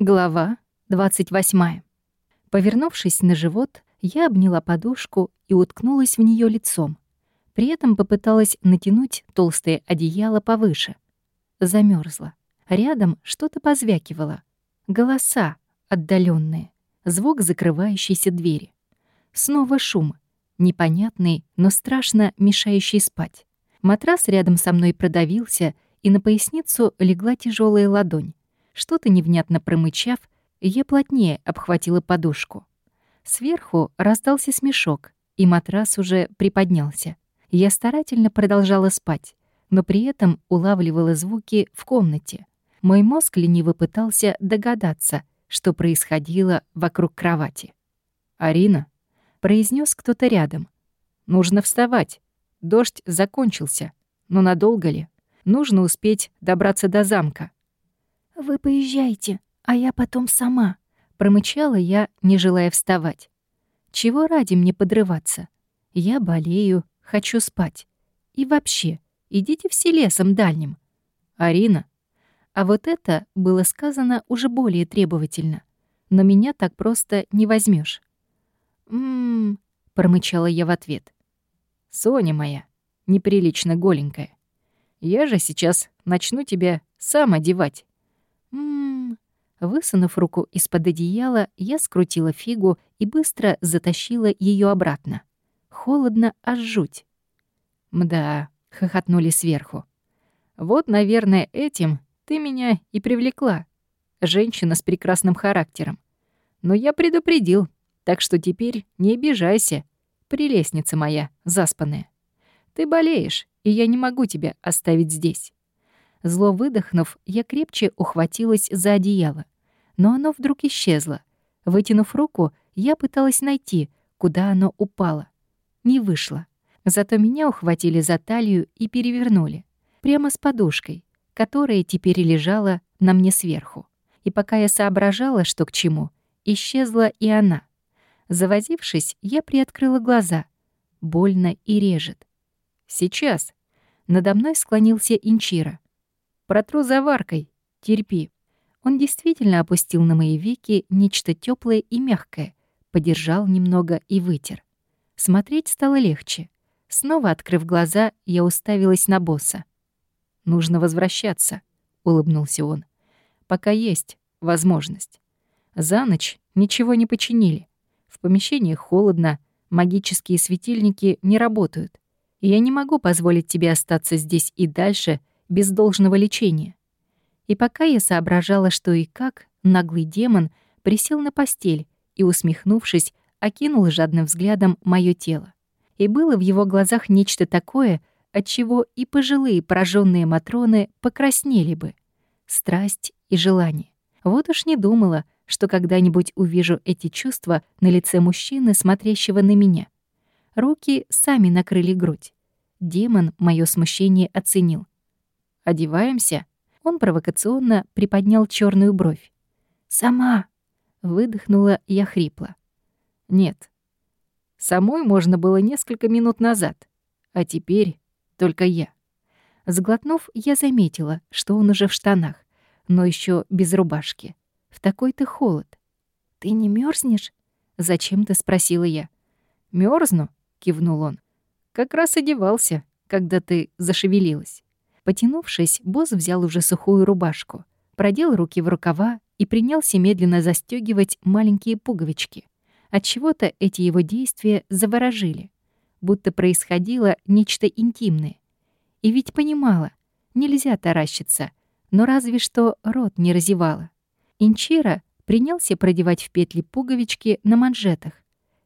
Глава 28. Повернувшись на живот, я обняла подушку и уткнулась в нее лицом. При этом попыталась натянуть толстое одеяло повыше. Замерзла. Рядом что-то позвякивало. Голоса отдаленные, звук закрывающейся двери. Снова шум, непонятный, но страшно мешающий спать. Матрас рядом со мной продавился, и на поясницу легла тяжелая ладонь. Что-то невнятно промычав, я плотнее обхватила подушку. Сверху раздался смешок, и матрас уже приподнялся. Я старательно продолжала спать, но при этом улавливала звуки в комнате. Мой мозг лениво пытался догадаться, что происходило вокруг кровати. «Арина», — произнес кто-то рядом, — «нужно вставать. Дождь закончился. Но надолго ли? Нужно успеть добраться до замка». «Вы поезжайте, а я потом сама», — промычала я, не желая вставать. «Чего ради мне подрываться? Я болею, хочу спать. И вообще, идите все лесом дальним. Арина». А вот это было сказано уже более требовательно. Но меня так просто не возьмешь. «М-м-м», промычала я в ответ. «Соня моя, неприлично голенькая. Я же сейчас начну тебя сам одевать. Ммм. Высунув руку из-под одеяла, я скрутила фигу и быстро затащила ее обратно. Холодно аж жуть. «Мда», — хохотнули сверху. «Вот, наверное, этим ты меня и привлекла. Женщина с прекрасным характером. Но я предупредил, так что теперь не обижайся, прелестница моя заспанная. Ты болеешь, и я не могу тебя оставить здесь. Зло выдохнув, я крепче ухватилась за одеяло. Но оно вдруг исчезло. Вытянув руку, я пыталась найти, куда оно упало. Не вышло. Зато меня ухватили за талию и перевернули. Прямо с подушкой, которая теперь лежала на мне сверху. И пока я соображала, что к чему, исчезла и она. Завозившись, я приоткрыла глаза. Больно и режет. «Сейчас». Надо мной склонился Инчира. Протру заваркой. Терпи. Он действительно опустил на мои веки нечто теплое и мягкое, подержал немного и вытер. Смотреть стало легче. Снова открыв глаза, я уставилась на босса. «Нужно возвращаться», — улыбнулся он. «Пока есть возможность. За ночь ничего не починили. В помещении холодно, магические светильники не работают. И я не могу позволить тебе остаться здесь и дальше без должного лечения. И пока я соображала, что и как, наглый демон присел на постель и, усмехнувшись, окинул жадным взглядом мое тело. И было в его глазах нечто такое, от чего и пожилые пораженные матроны покраснели бы. Страсть и желание. Вот уж не думала, что когда-нибудь увижу эти чувства на лице мужчины, смотрящего на меня. Руки сами накрыли грудь. Демон мое смущение оценил. Одеваемся?» Он провокационно приподнял черную бровь. «Сама!» — выдохнула я хрипло. «Нет. Самой можно было несколько минут назад, а теперь только я». Сглотнув, я заметила, что он уже в штанах, но еще без рубашки. В такой-то холод. «Ты не мерзнешь? зачем-то спросила я. Мерзну, кивнул он. «Как раз одевался, когда ты зашевелилась». Потянувшись, босс взял уже сухую рубашку, продел руки в рукава и принялся медленно застегивать маленькие пуговички. От чего то эти его действия заворожили, будто происходило нечто интимное. И ведь понимала, нельзя таращиться, но разве что рот не разевала. Инчира принялся продевать в петли пуговички на манжетах.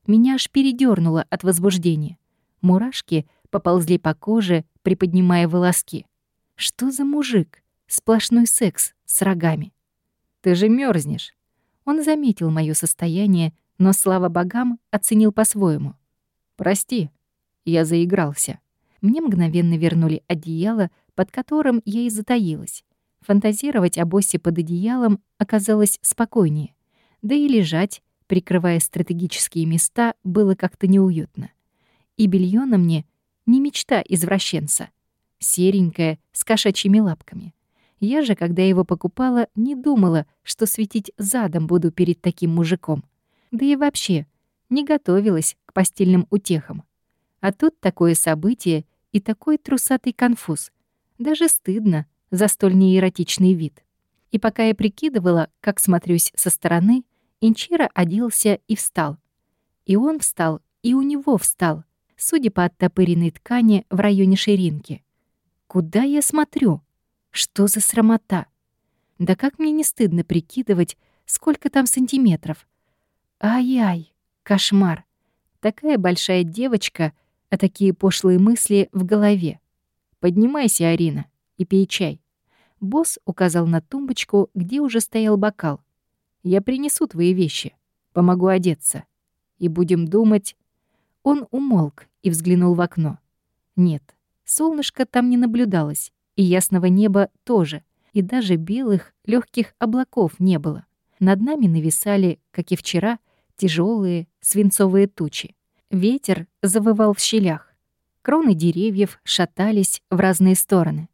Меня аж передернуло от возбуждения. Мурашки поползли по коже, приподнимая волоски. Что за мужик? Сплошной секс с рогами. Ты же мерзнешь. Он заметил мое состояние, но, слава богам, оценил по-своему. Прости, я заигрался. Мне мгновенно вернули одеяло, под которым я и затаилась. Фантазировать о боссе под одеялом оказалось спокойнее. Да и лежать, прикрывая стратегические места, было как-то неуютно. И белье на мне не мечта извращенца — серенькая, с кошачьими лапками. Я же, когда его покупала, не думала, что светить задом буду перед таким мужиком. Да и вообще, не готовилась к постельным утехам. А тут такое событие и такой трусатый конфуз. Даже стыдно за столь неэротичный вид. И пока я прикидывала, как смотрюсь со стороны, Инчира оделся и встал. И он встал, и у него встал, судя по оттопыренной ткани в районе ширинки. Куда я смотрю? Что за срамота? Да как мне не стыдно прикидывать, сколько там сантиметров? Ай-ай, кошмар. Такая большая девочка, а такие пошлые мысли в голове. Поднимайся, Арина, и пей чай. Босс указал на тумбочку, где уже стоял бокал. Я принесу твои вещи, помогу одеться. И будем думать... Он умолк и взглянул в окно. Нет, солнышко там не наблюдалось, и ясного неба тоже, и даже белых легких облаков не было. Над нами нависали, как и вчера, тяжелые свинцовые тучи. Ветер завывал в щелях. Кроны деревьев шатались в разные стороны.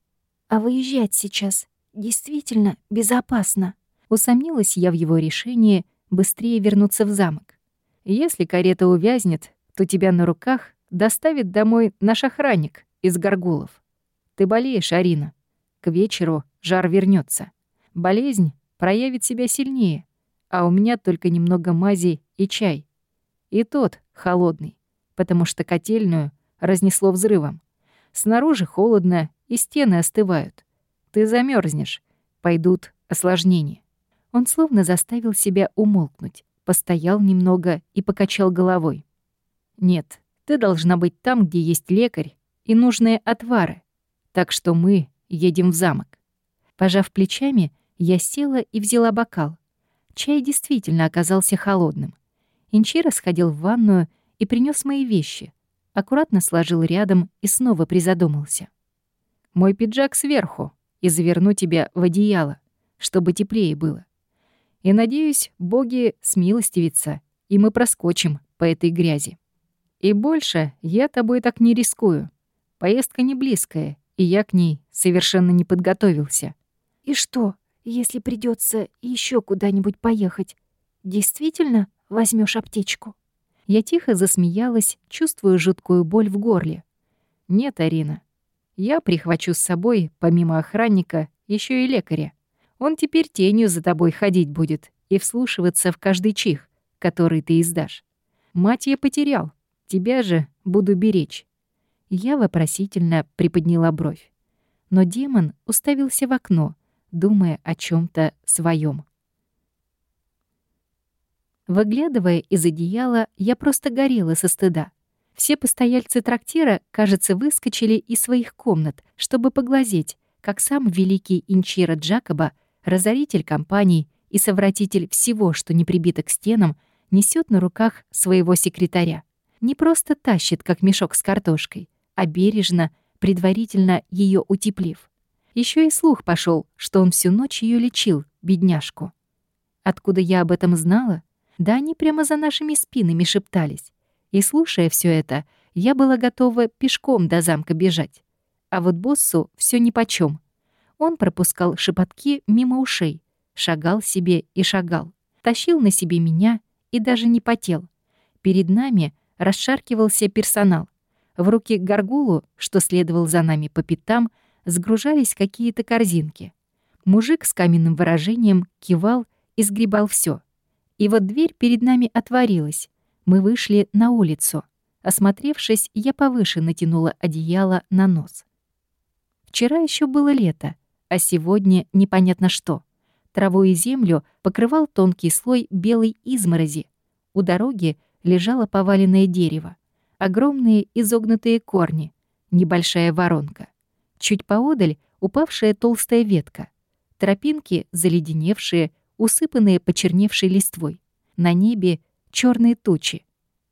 «А выезжать сейчас действительно безопасно?» Усомнилась я в его решении быстрее вернуться в замок. «Если карета увязнет, то тебя на руках доставит домой наш охранник из горгулов. Ты болеешь, Арина. К вечеру жар вернется. Болезнь проявит себя сильнее, а у меня только немного мази и чай. И тот холодный, потому что котельную разнесло взрывом. Снаружи холодно, и стены остывают. Ты замерзнешь, пойдут осложнения. Он словно заставил себя умолкнуть, постоял немного и покачал головой. «Нет, ты должна быть там, где есть лекарь и нужные отвары. Так что мы едем в замок. Пожав плечами, я села и взяла бокал. Чай действительно оказался холодным. Инчира сходил в ванную и принес мои вещи. Аккуратно сложил рядом и снова призадумался. «Мой пиджак сверху, и заверну тебя в одеяло, чтобы теплее было. И, надеюсь, боги смилостивятся, и мы проскочим по этой грязи. И больше я тобой так не рискую. Поездка не близкая, и я к ней совершенно не подготовился. И что, если придется еще куда-нибудь поехать? Действительно возьмешь аптечку? Я тихо засмеялась, чувствуя жуткую боль в горле. Нет, Арина. Я прихвачу с собой, помимо охранника, еще и лекаря. Он теперь тенью за тобой ходить будет и вслушиваться в каждый чих, который ты издашь. Мать я потерял, тебя же буду беречь. Я вопросительно приподняла бровь. Но демон уставился в окно, думая о чем то своем. Выглядывая из одеяла, я просто горела со стыда. Все постояльцы трактира, кажется, выскочили из своих комнат, чтобы поглазеть, как сам великий Инчира Джакоба, разоритель компаний и совратитель всего, что не прибито к стенам, несет на руках своего секретаря. Не просто тащит, как мешок с картошкой, а бережно, предварительно ее утеплив. Еще и слух пошел, что он всю ночь ее лечил, бедняжку. Откуда я об этом знала? Да они прямо за нашими спинами шептались. И слушая все это, я была готова пешком до замка бежать. А вот боссу все нипочем. Он пропускал шепотки мимо ушей, шагал себе и шагал, тащил на себе меня и даже не потел. Перед нами расшаркивался персонал. В руки горгулу, что следовал за нами по пятам, сгружались какие-то корзинки. Мужик с каменным выражением кивал и сгребал все. И вот дверь перед нами отворилась. Мы вышли на улицу. Осмотревшись, я повыше натянула одеяло на нос. Вчера еще было лето, а сегодня непонятно что. Траву и землю покрывал тонкий слой белой изморози. У дороги лежало поваленное дерево огромные изогнутые корни, небольшая воронка. Чуть поодаль упавшая толстая ветка. Тропинки заледеневшие, усыпанные почерневшей листвой. На небе черные тучи.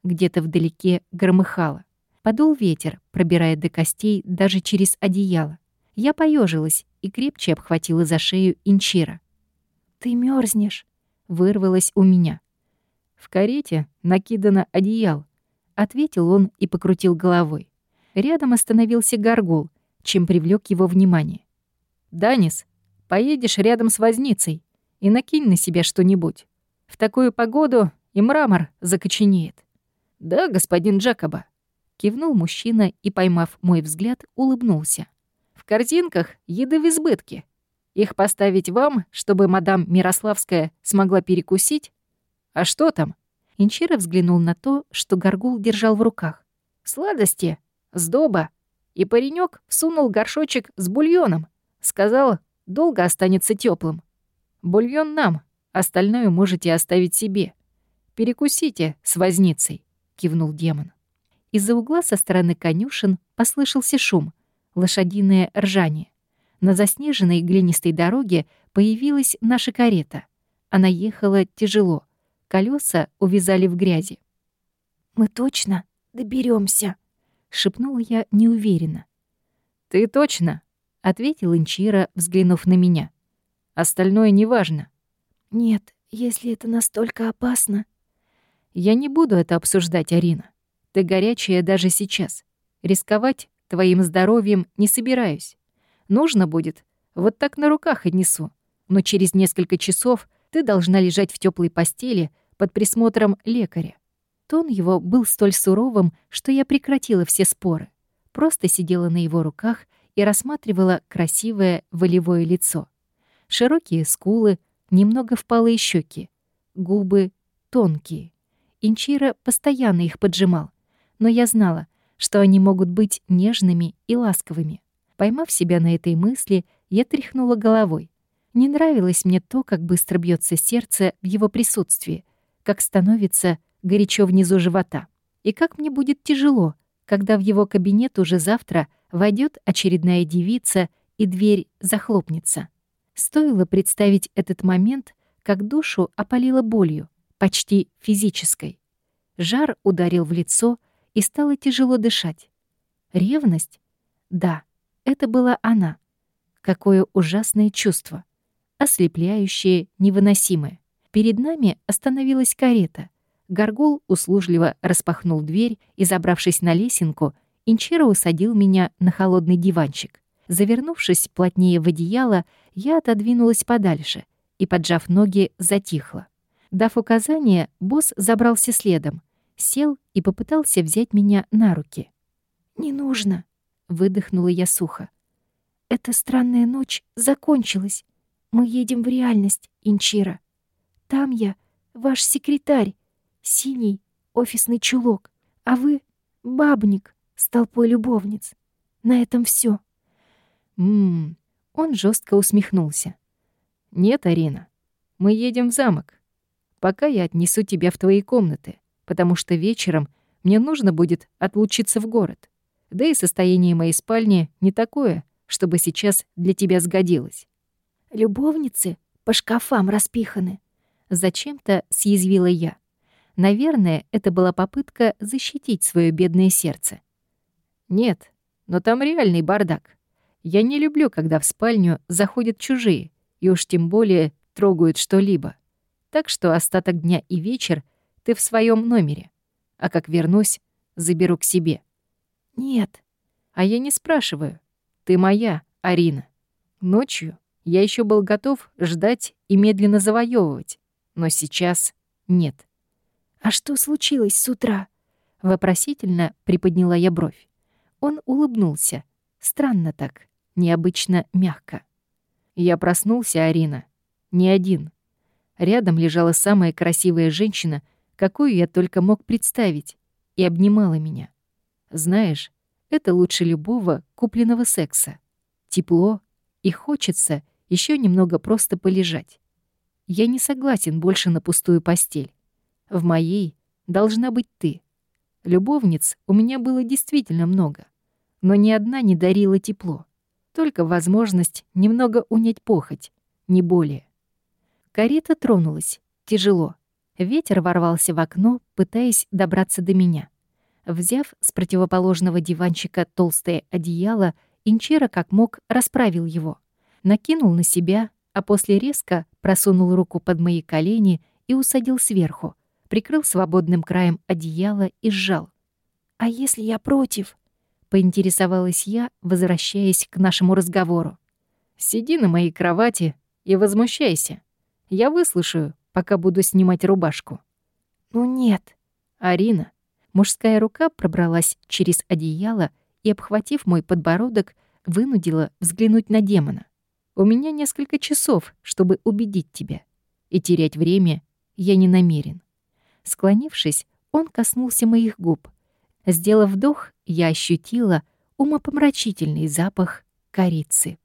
Где-то вдалеке громыхало. Подул ветер, пробирая до костей даже через одеяло. Я поежилась и крепче обхватила за шею инчира. «Ты мерзнешь, вырвалось у меня. В карете накидано одеяло ответил он и покрутил головой. Рядом остановился горгул, чем привлек его внимание. «Данис, Поедешь рядом с возницей и накинь на себя что-нибудь. В такую погоду и мрамор закоченеет. Да, господин Джакоба. Кивнул мужчина и, поймав мой взгляд, улыбнулся. В корзинках еды в избытке. Их поставить вам, чтобы мадам Мирославская смогла перекусить? А что там? Инчира взглянул на то, что Горгул держал в руках. Сладости, сдоба. И паренек всунул горшочек с бульоном. Сказал, долго останется теплым. Бульон нам, остальное можете оставить себе. Перекусите с возницей, кивнул демон. Из-за угла со стороны конюшен послышался шум, лошадиное ржание. На заснеженной глинистой дороге появилась наша карета. Она ехала тяжело. Колеса увязали в грязи. «Мы точно доберемся, шепнула я неуверенно. «Ты точно?» — ответил Инчира, взглянув на меня. «Остальное неважно». «Нет, если это настолько опасно...» «Я не буду это обсуждать, Арина. Ты горячая даже сейчас. Рисковать твоим здоровьем не собираюсь. Нужно будет, вот так на руках отнесу. Но через несколько часов ты должна лежать в теплой постели под присмотром лекаря. Тон его был столь суровым, что я прекратила все споры. Просто сидела на его руках и рассматривала красивое волевое лицо. Широкие скулы, немного впалые щеки, губы тонкие. Инчира постоянно их поджимал, но я знала, что они могут быть нежными и ласковыми. Поймав себя на этой мысли, я тряхнула головой. Не нравилось мне то, как быстро бьется сердце в его присутствии, как становится горячо внизу живота. И как мне будет тяжело, когда в его кабинет уже завтра войдет очередная девица и дверь захлопнется. Стоило представить этот момент, как душу опалило болью, почти физической. Жар ударил в лицо, и стало тяжело дышать. Ревность? Да, это была она. Какое ужасное чувство. Ослепляющее, невыносимое. Перед нами остановилась карета. Горгул услужливо распахнул дверь и, забравшись на лесенку, Инчера усадил меня на холодный диванчик. Завернувшись плотнее в одеяло, я отодвинулась подальше и, поджав ноги, затихла. Дав указание, босс забрался следом, сел и попытался взять меня на руки. «Не нужно», — выдохнула я сухо. «Эта странная ночь закончилась. Мы едем в реальность, Инчира. Там я, ваш секретарь, синий офисный чулок, а вы — бабник с толпой любовниц. На этом все. Ммм, он жестко усмехнулся. Нет, Арина, мы едем в замок. Пока я отнесу тебя в твои комнаты, потому что вечером мне нужно будет отлучиться в город. Да и состояние моей спальни не такое, чтобы сейчас для тебя сгодилось. Любовницы по шкафам распиханы. Зачем-то съязвила я. Наверное, это была попытка защитить свое бедное сердце. Нет, но там реальный бардак. Я не люблю, когда в спальню заходят чужие, и уж тем более трогают что-либо. Так что остаток дня и вечер ты в своем номере. А как вернусь, заберу к себе. Нет. А я не спрашиваю. Ты моя, Арина. Ночью я еще был готов ждать и медленно завоевывать, но сейчас нет. «А что случилось с утра?» Вопросительно приподняла я бровь. Он улыбнулся. Странно так, необычно мягко. Я проснулся, Арина. Не один. Рядом лежала самая красивая женщина, какую я только мог представить, и обнимала меня. Знаешь, это лучше любого купленного секса. Тепло, и хочется еще немного просто полежать. Я не согласен больше на пустую постель. В моей должна быть ты. Любовниц у меня было действительно много, но ни одна не дарила тепло. Только возможность немного унять похоть, не более. Карета тронулась, тяжело. Ветер ворвался в окно, пытаясь добраться до меня. Взяв с противоположного диванчика толстое одеяло, Инчера как мог расправил его. Накинул на себя, а после резко просунул руку под мои колени и усадил сверху, прикрыл свободным краем одеяла и сжал. «А если я против?» — поинтересовалась я, возвращаясь к нашему разговору. Сиди на моей кровати и возмущайся. Я выслушаю, пока буду снимать рубашку. Ну нет. Арина. Мужская рука пробралась через одеяло и, обхватив мой подбородок, вынудила взглянуть на демона. У меня несколько часов, чтобы убедить тебя. И терять время я не намерен. Склонившись, он коснулся моих губ. Сделав вдох, я ощутила умопомрачительный запах корицы.